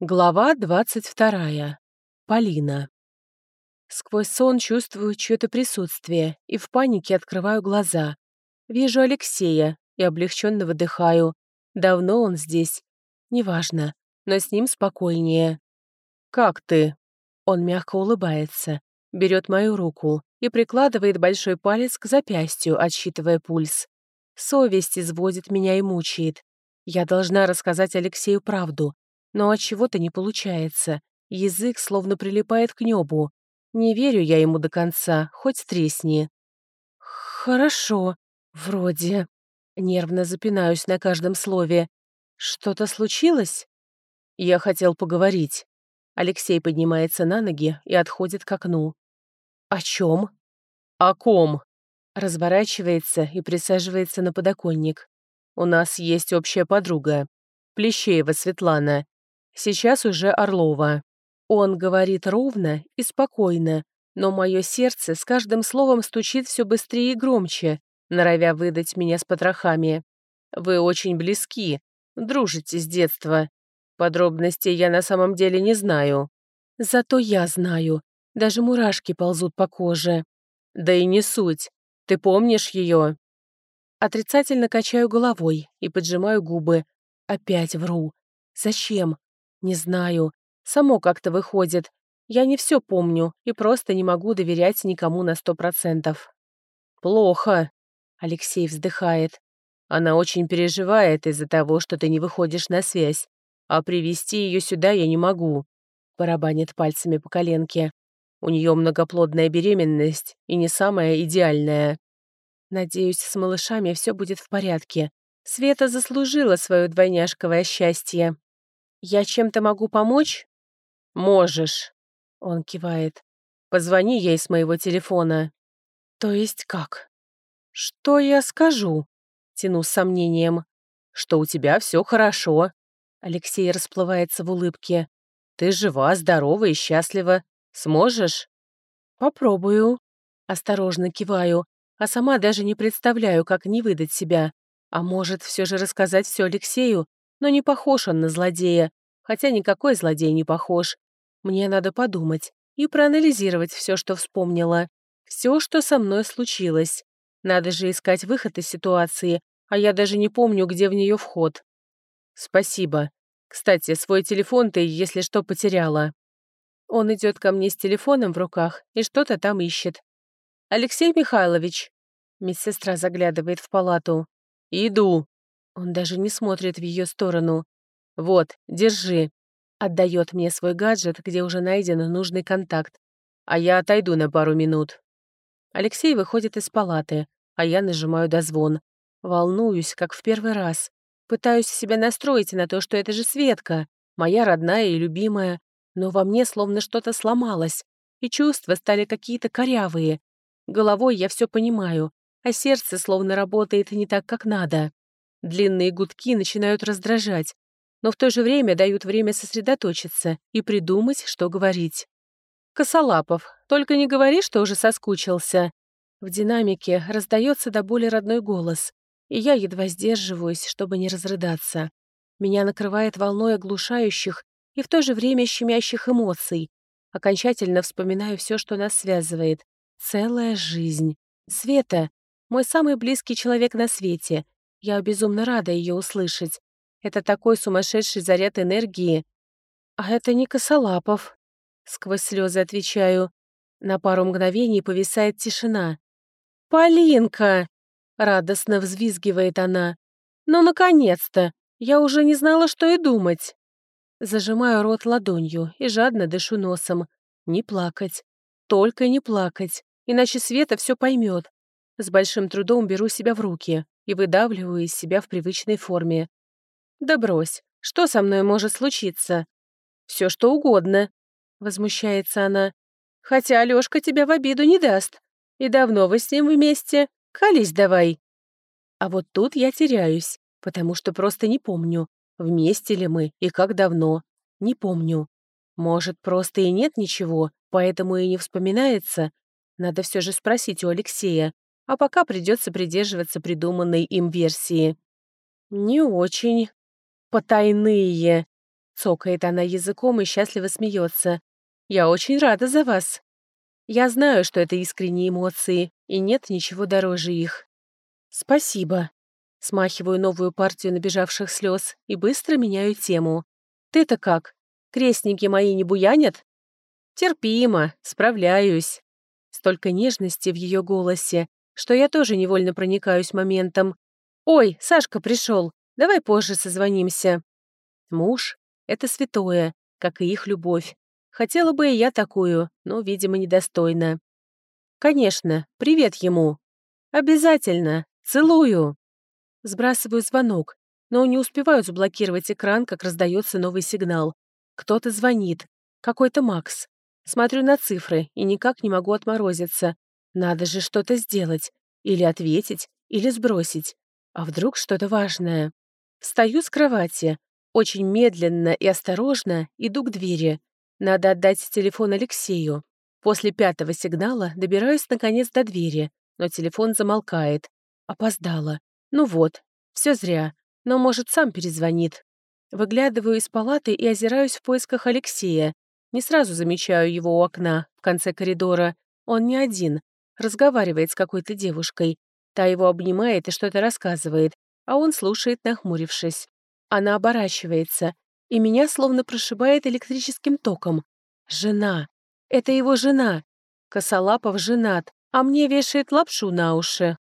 Глава 22. Полина. Сквозь сон чувствую чьё-то присутствие и в панике открываю глаза. Вижу Алексея и облегченно выдыхаю. Давно он здесь. Неважно, но с ним спокойнее. «Как ты?» Он мягко улыбается, берет мою руку и прикладывает большой палец к запястью, отсчитывая пульс. Совесть изводит меня и мучает. Я должна рассказать Алексею правду, но от чего-то не получается. Язык словно прилипает к небу. Не верю я ему до конца, хоть тресни. Хорошо, вроде. Нервно запинаюсь на каждом слове. Что-то случилось? Я хотел поговорить. Алексей поднимается на ноги и отходит к окну. О чем? О ком? Разворачивается и присаживается на подоконник. У нас есть общая подруга. Плещеева Светлана. Сейчас уже Орлова. Он говорит ровно и спокойно, но мое сердце с каждым словом стучит все быстрее и громче, норовя выдать меня с потрохами. Вы очень близки, дружите с детства. Подробностей я на самом деле не знаю. Зато я знаю. Даже мурашки ползут по коже. Да и не суть. Ты помнишь ее? Отрицательно качаю головой и поджимаю губы. Опять вру. Зачем? Не знаю. Само как-то выходит. Я не все помню и просто не могу доверять никому на сто процентов. Плохо. Алексей вздыхает. Она очень переживает из-за того, что ты не выходишь на связь. А привести ее сюда я не могу. Барабанит пальцами по коленке. У нее многоплодная беременность и не самая идеальная. Надеюсь, с малышами все будет в порядке. Света заслужила свое двойняшковое счастье. «Я чем-то могу помочь?» «Можешь», — он кивает. «Позвони ей с моего телефона». «То есть как?» «Что я скажу?» — тяну с сомнением. «Что у тебя все хорошо». Алексей расплывается в улыбке. «Ты жива, здорова и счастлива. Сможешь?» «Попробую». Осторожно киваю, а сама даже не представляю, как не выдать себя. А может, все же рассказать все Алексею, но не похож он на злодея, хотя никакой злодей не похож. Мне надо подумать и проанализировать все, что вспомнила. Все, что со мной случилось. Надо же искать выход из ситуации, а я даже не помню, где в нее вход. Спасибо. Кстати, свой телефон ты, если что, потеряла. Он идет ко мне с телефоном в руках и что-то там ищет. «Алексей Михайлович!» Медсестра заглядывает в палату. «Иду!» Он даже не смотрит в ее сторону. «Вот, держи». Отдает мне свой гаджет, где уже найден нужный контакт. А я отойду на пару минут. Алексей выходит из палаты, а я нажимаю дозвон. Волнуюсь, как в первый раз. Пытаюсь себя настроить на то, что это же Светка, моя родная и любимая, но во мне словно что-то сломалось, и чувства стали какие-то корявые. Головой я все понимаю, а сердце словно работает не так, как надо. Длинные гудки начинают раздражать, но в то же время дают время сосредоточиться и придумать, что говорить. «Косолапов, только не говори, что уже соскучился». В динамике раздается до боли родной голос, и я едва сдерживаюсь, чтобы не разрыдаться. Меня накрывает волной оглушающих и в то же время щемящих эмоций. Окончательно вспоминаю все, что нас связывает. Целая жизнь. Света — мой самый близкий человек на свете. Я безумно рада ее услышать. Это такой сумасшедший заряд энергии. А это не Косолапов. Сквозь слезы отвечаю. На пару мгновений повисает тишина. «Полинка!» — радостно взвизгивает она. «Ну, наконец-то! Я уже не знала, что и думать!» Зажимаю рот ладонью и жадно дышу носом. Не плакать. Только не плакать, иначе Света все поймет. С большим трудом беру себя в руки и выдавливаю из себя в привычной форме. «Да брось, что со мной может случиться?» «Все что угодно», — возмущается она. «Хотя Алёшка тебя в обиду не даст. И давно вы с ним вместе? Колись давай». А вот тут я теряюсь, потому что просто не помню, вместе ли мы и как давно. Не помню. Может, просто и нет ничего, поэтому и не вспоминается. Надо все же спросить у Алексея, а пока придется придерживаться придуманной им версии. «Не очень», «Потайные!» Цокает она языком и счастливо смеется. «Я очень рада за вас». Я знаю, что это искренние эмоции, и нет ничего дороже их. «Спасибо». Смахиваю новую партию набежавших слез и быстро меняю тему. «Ты-то как? Крестники мои не буянят?» «Терпимо, справляюсь». Столько нежности в ее голосе, что я тоже невольно проникаюсь моментом. «Ой, Сашка пришел, давай позже созвонимся». Муж — это святое, как и их любовь. Хотела бы и я такую, но, видимо, недостойна. «Конечно, привет ему». «Обязательно, целую». Сбрасываю звонок, но не успеваю заблокировать экран, как раздается новый сигнал. Кто-то звонит. Какой-то Макс. Смотрю на цифры и никак не могу отморозиться. Надо же что-то сделать. Или ответить, или сбросить. А вдруг что-то важное? Встаю с кровати. Очень медленно и осторожно иду к двери. Надо отдать телефон Алексею. После пятого сигнала добираюсь наконец до двери, но телефон замолкает. Опоздала. Ну вот, все зря. Но, может, сам перезвонит. Выглядываю из палаты и озираюсь в поисках Алексея. Не сразу замечаю его у окна, в конце коридора. Он не один. Разговаривает с какой-то девушкой. Та его обнимает и что-то рассказывает, а он слушает, нахмурившись. Она оборачивается, и меня словно прошибает электрическим током. Жена. Это его жена. Косолапов женат, а мне вешает лапшу на уши.